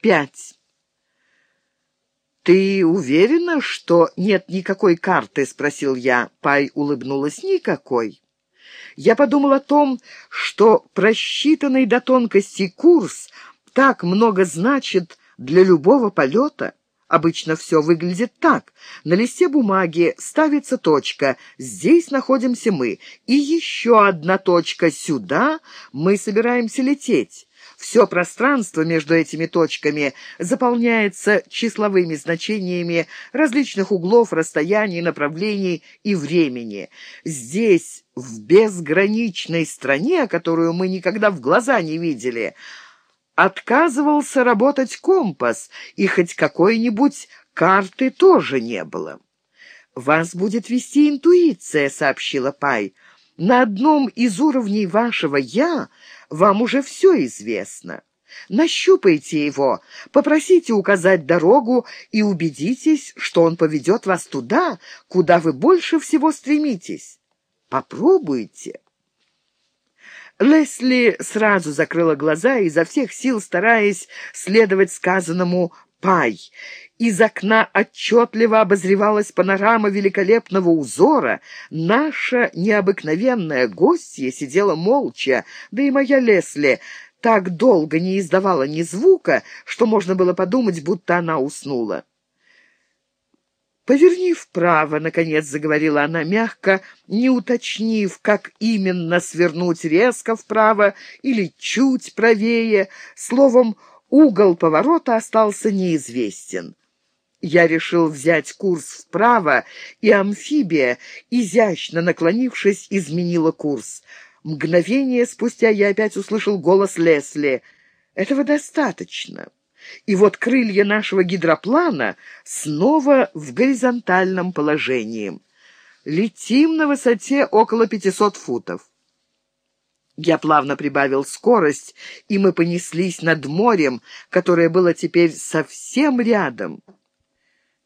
пять. «Ты уверена, что нет никакой карты?» — спросил я. Пай улыбнулась. «Никакой». Я подумал о том, что просчитанный до тонкости курс так много значит для любого полета. Обычно все выглядит так. На листе бумаги ставится точка. Здесь находимся мы. И еще одна точка. Сюда мы собираемся лететь. Все пространство между этими точками заполняется числовыми значениями различных углов, расстояний, направлений и времени. Здесь, в безграничной стране, которую мы никогда в глаза не видели, отказывался работать компас, и хоть какой-нибудь карты тоже не было. «Вас будет вести интуиция», — сообщила Пай. «На одном из уровней вашего «я» вам уже все известно. Нащупайте его, попросите указать дорогу и убедитесь, что он поведет вас туда, куда вы больше всего стремитесь. Попробуйте. Лесли сразу закрыла глаза, изо всех сил стараясь следовать сказанному «пай», из окна отчетливо обозревалась панорама великолепного узора. Наша необыкновенная гостья сидела молча, да и моя Лесли так долго не издавала ни звука, что можно было подумать, будто она уснула. «Поверни вправо», — наконец заговорила она мягко, не уточнив, как именно свернуть резко вправо или чуть правее. Словом, угол поворота остался неизвестен. Я решил взять курс вправо, и амфибия, изящно наклонившись, изменила курс. Мгновение спустя я опять услышал голос Лесли. «Этого достаточно». И вот крылья нашего гидроплана снова в горизонтальном положении. Летим на высоте около 500 футов. Я плавно прибавил скорость, и мы понеслись над морем, которое было теперь совсем рядом.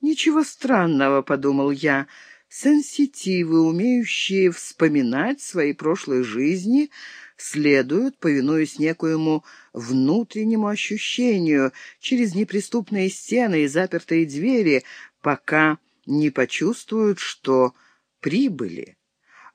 «Ничего странного», — подумал я, — «сенситивы, умеющие вспоминать свои прошлые жизни, следуют, повинуясь некоему внутреннему ощущению, через неприступные стены и запертые двери, пока не почувствуют, что прибыли».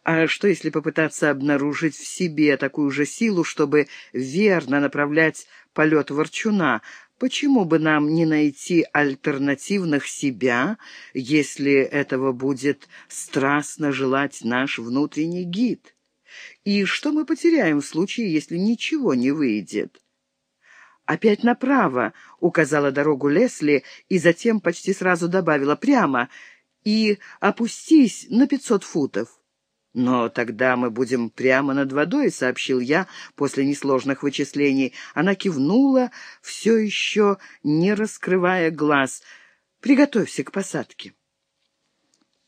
А что, если попытаться обнаружить в себе такую же силу, чтобы верно направлять полет ворчуна, Почему бы нам не найти альтернативных себя, если этого будет страстно желать наш внутренний гид? И что мы потеряем в случае, если ничего не выйдет? «Опять направо», — указала дорогу Лесли, и затем почти сразу добавила «прямо» и «опустись на пятьсот футов». «Но тогда мы будем прямо над водой», — сообщил я после несложных вычислений. Она кивнула, все еще не раскрывая глаз. «Приготовься к посадке».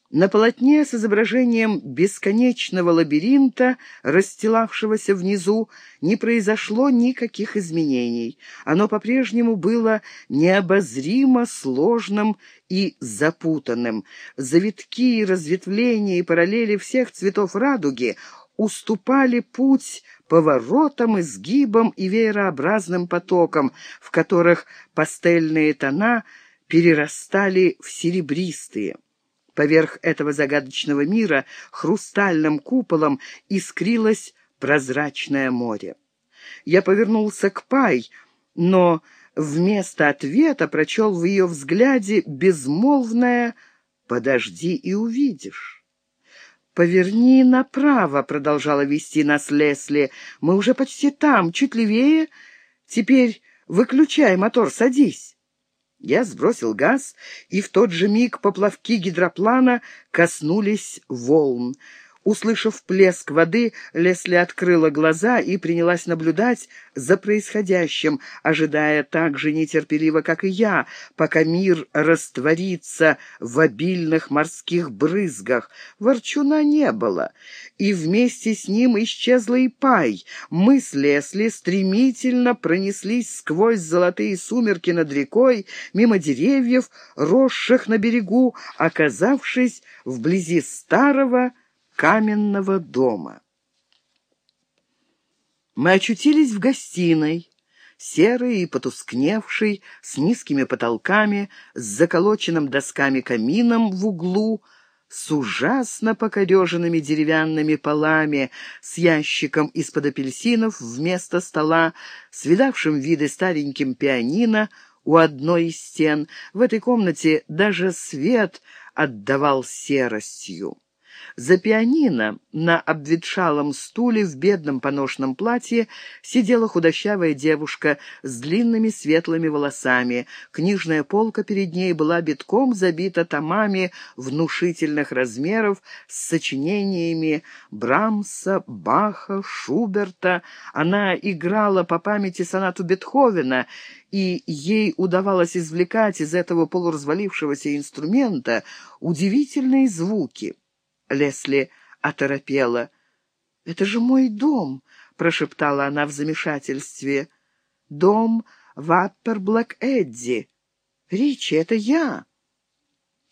На полотне с изображением бесконечного лабиринта, расстилавшегося внизу, не произошло никаких изменений. Оно по-прежнему было необозримо сложным и запутанным. Завитки, разветвления и параллели всех цветов радуги уступали путь поворотам, изгибам и веерообразным потокам, в которых пастельные тона перерастали в серебристые. Поверх этого загадочного мира хрустальным куполом искрилось прозрачное море. Я повернулся к Пай, но вместо ответа прочел в ее взгляде безмолвное «Подожди и увидишь». «Поверни направо», — продолжала вести нас Лесли. «Мы уже почти там, чуть левее. Теперь выключай мотор, садись». Я сбросил газ, и в тот же миг поплавки гидроплана коснулись волн. Услышав плеск воды, Лесли открыла глаза и принялась наблюдать за происходящим, ожидая так же нетерпеливо, как и я, пока мир растворится в обильных морских брызгах. Ворчуна не было, и вместе с ним исчезла и пай. Мы с Лесли стремительно пронеслись сквозь золотые сумерки над рекой, мимо деревьев, росших на берегу, оказавшись вблизи старого, каменного дома. Мы очутились в гостиной. серый и потускневший, с низкими потолками, с заколоченным досками камином в углу, с ужасно покореженными деревянными полами, с ящиком из-под апельсинов вместо стола, с видавшим виды стареньким пианино у одной из стен. В этой комнате даже свет отдавал серостью. За пианино на обветшалом стуле в бедном поношенном платье сидела худощавая девушка с длинными светлыми волосами. Книжная полка перед ней была битком забита томами внушительных размеров с сочинениями Брамса, Баха, Шуберта. Она играла по памяти сонату Бетховена, и ей удавалось извлекать из этого полуразвалившегося инструмента удивительные звуки. Лесли оторопела. «Это же мой дом!» — прошептала она в замешательстве. «Дом в Аппер-Блэк-Эдди. Ричи, это я!»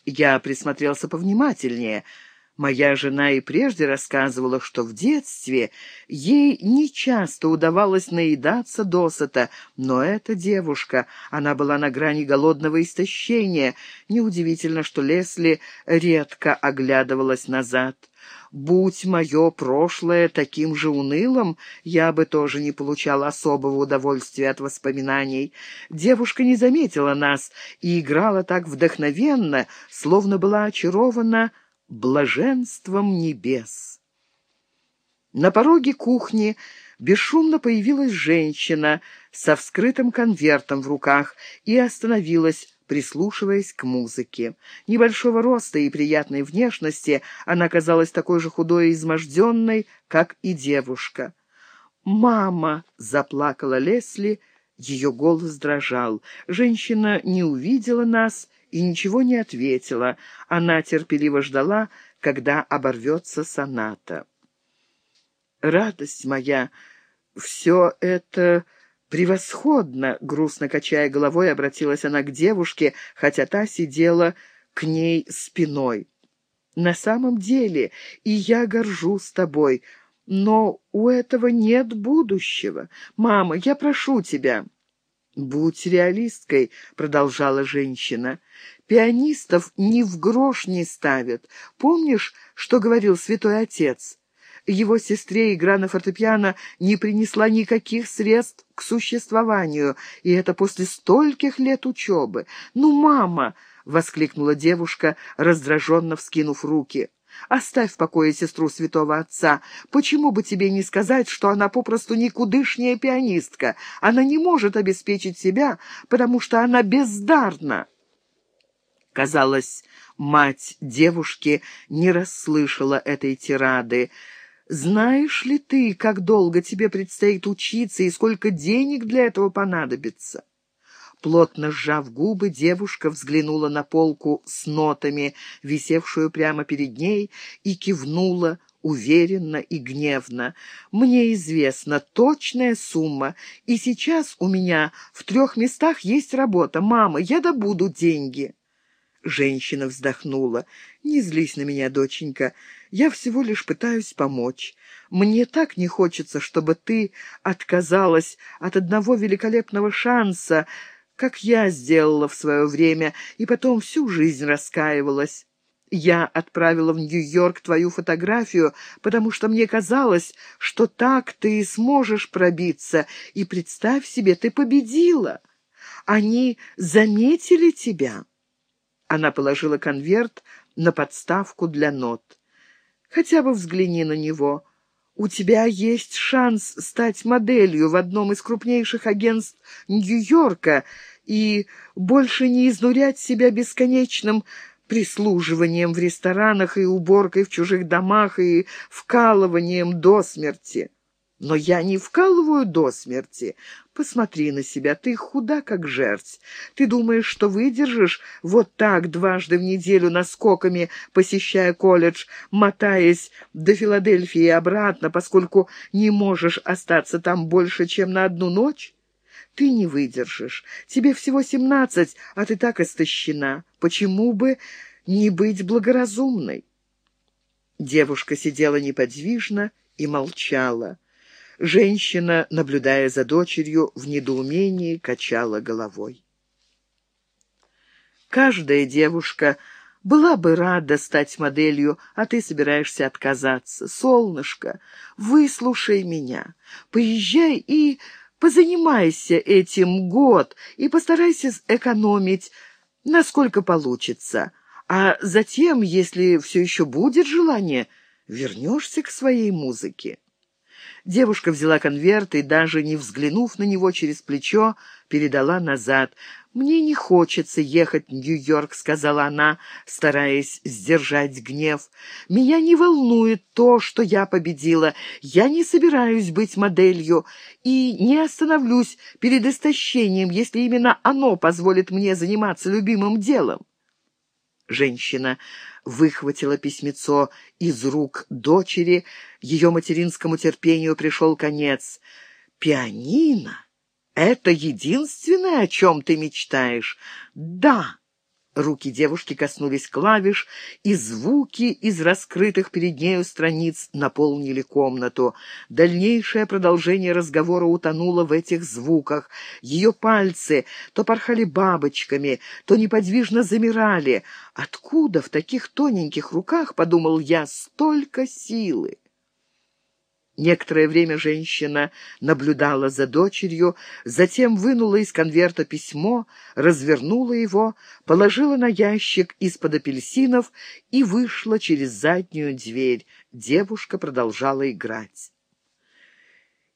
Я присмотрелся повнимательнее — Моя жена и прежде рассказывала, что в детстве ей нечасто удавалось наедаться досыта, но эта девушка, она была на грани голодного истощения. Неудивительно, что Лесли редко оглядывалась назад. Будь мое прошлое таким же унылым, я бы тоже не получала особого удовольствия от воспоминаний. Девушка не заметила нас и играла так вдохновенно, словно была очарована блаженством небес. На пороге кухни бесшумно появилась женщина со вскрытым конвертом в руках и остановилась, прислушиваясь к музыке. Небольшого роста и приятной внешности она казалась такой же худой и изможденной, как и девушка. «Мама!» — заплакала Лесли, ее голос дрожал. Женщина не увидела нас и ничего не ответила. Она терпеливо ждала, когда оборвется соната. «Радость моя, все это превосходно!» — грустно качая головой, обратилась она к девушке, хотя та сидела к ней спиной. «На самом деле, и я горжусь тобой, но у этого нет будущего. Мама, я прошу тебя». «Будь реалисткой», — продолжала женщина. «Пианистов ни в грош не ставят. Помнишь, что говорил святой отец? Его сестре игра на фортепиано не принесла никаких средств к существованию, и это после стольких лет учебы. Ну, мама!» — воскликнула девушка, раздраженно вскинув руки. Оставь в покое сестру святого отца. Почему бы тебе не сказать, что она попросту никудышняя пианистка? Она не может обеспечить себя, потому что она бездарна. Казалось, мать девушки не расслышала этой тирады. «Знаешь ли ты, как долго тебе предстоит учиться и сколько денег для этого понадобится?» Плотно сжав губы, девушка взглянула на полку с нотами, висевшую прямо перед ней, и кивнула уверенно и гневно. «Мне известна точная сумма, и сейчас у меня в трех местах есть работа. Мама, я добуду деньги». Женщина вздохнула. «Не злись на меня, доченька. Я всего лишь пытаюсь помочь. Мне так не хочется, чтобы ты отказалась от одного великолепного шанса, как я сделала в свое время, и потом всю жизнь раскаивалась. Я отправила в Нью-Йорк твою фотографию, потому что мне казалось, что так ты и сможешь пробиться, и представь себе, ты победила. Они заметили тебя». Она положила конверт на подставку для нот. «Хотя бы взгляни на него. У тебя есть шанс стать моделью в одном из крупнейших агентств Нью-Йорка и больше не изнурять себя бесконечным прислуживанием в ресторанах и уборкой в чужих домах и вкалыванием до смерти. Но я не вкалываю до смерти. Посмотри на себя, ты худа, как жерть. Ты думаешь, что выдержишь вот так дважды в неделю наскоками, посещая колледж, мотаясь до Филадельфии и обратно, поскольку не можешь остаться там больше, чем на одну ночь? Ты не выдержишь. Тебе всего семнадцать, а ты так истощена. Почему бы не быть благоразумной?» Девушка сидела неподвижно и молчала. Женщина, наблюдая за дочерью, в недоумении качала головой. Каждая девушка была бы рада стать моделью, а ты собираешься отказаться. Солнышко, выслушай меня, поезжай и позанимайся этим год и постарайся экономить, насколько получится. А затем, если все еще будет желание, вернешься к своей музыке. Девушка взяла конверт и, даже не взглянув на него через плечо, передала назад. «Мне не хочется ехать в Нью-Йорк», — сказала она, стараясь сдержать гнев. «Меня не волнует то, что я победила. Я не собираюсь быть моделью и не остановлюсь перед истощением, если именно оно позволит мне заниматься любимым делом». Женщина выхватила письмецо из рук дочери. Ее материнскому терпению пришел конец. «Пианино? Это единственное, о чем ты мечтаешь?» «Да». Руки девушки коснулись клавиш, и звуки из раскрытых перед нею страниц наполнили комнату. Дальнейшее продолжение разговора утонуло в этих звуках. Ее пальцы то порхали бабочками, то неподвижно замирали. «Откуда в таких тоненьких руках, — подумал я, — столько силы?» Некоторое время женщина наблюдала за дочерью, затем вынула из конверта письмо, развернула его, положила на ящик из-под апельсинов и вышла через заднюю дверь. Девушка продолжала играть.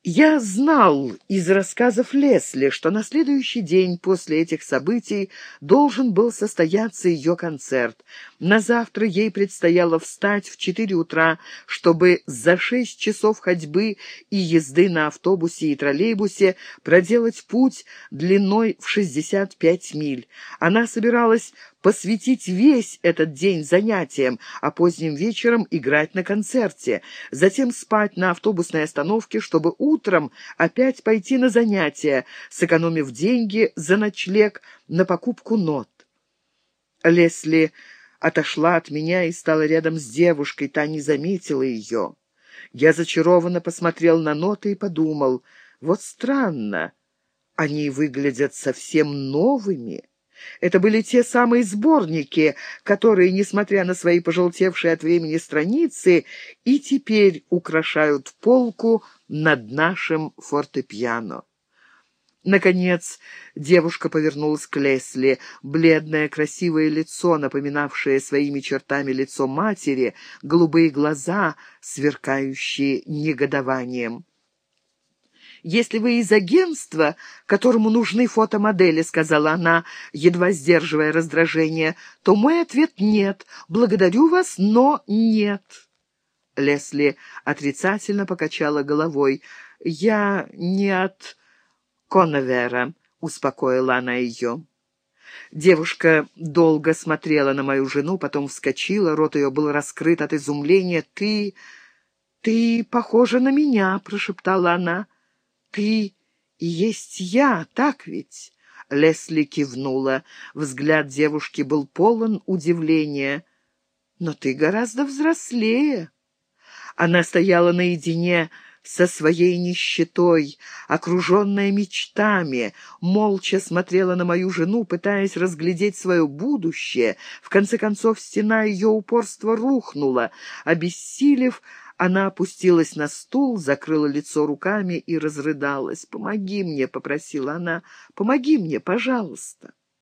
Я знал из рассказов Лесли, что на следующий день после этих событий должен был состояться ее концерт. На завтра ей предстояло встать в четыре утра, чтобы за шесть часов ходьбы и езды на автобусе и троллейбусе проделать путь длиной в шестьдесят пять миль. Она собиралась посвятить весь этот день занятиям, а поздним вечером играть на концерте, затем спать на автобусной остановке, чтобы утром опять пойти на занятия, сэкономив деньги за ночлег на покупку нот. Лесли отошла от меня и стала рядом с девушкой, та не заметила ее. Я зачарованно посмотрел на ноты и подумал, вот странно, они выглядят совсем новыми. Это были те самые сборники, которые, несмотря на свои пожелтевшие от времени страницы, и теперь украшают полку над нашим фортепиано. Наконец девушка повернулась к Лесли. Бледное красивое лицо, напоминавшее своими чертами лицо матери, голубые глаза, сверкающие негодованием. «Если вы из агентства, которому нужны фотомодели», — сказала она, едва сдерживая раздражение, — «то мой ответ нет. Благодарю вас, но нет». Лесли отрицательно покачала головой. «Я не от Коновера», — успокоила она ее. Девушка долго смотрела на мою жену, потом вскочила, рот ее был раскрыт от изумления. «Ты... ты похожа на меня», — прошептала она. «Ты и есть я, так ведь?» Лесли кивнула. Взгляд девушки был полон удивления. «Но ты гораздо взрослее». Она стояла наедине со своей нищетой, окруженная мечтами, молча смотрела на мою жену, пытаясь разглядеть свое будущее. В конце концов, стена ее упорства рухнула. Обессилев, она опустилась на стул, закрыла лицо руками и разрыдалась. «Помоги мне», — попросила она, — «помоги мне, пожалуйста».